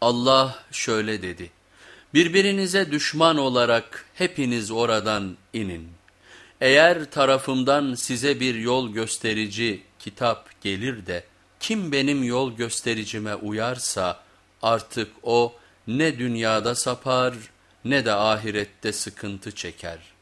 Allah şöyle dedi, birbirinize düşman olarak hepiniz oradan inin. Eğer tarafımdan size bir yol gösterici kitap gelir de kim benim yol göstericime uyarsa artık o ne dünyada sapar ne de ahirette sıkıntı çeker.''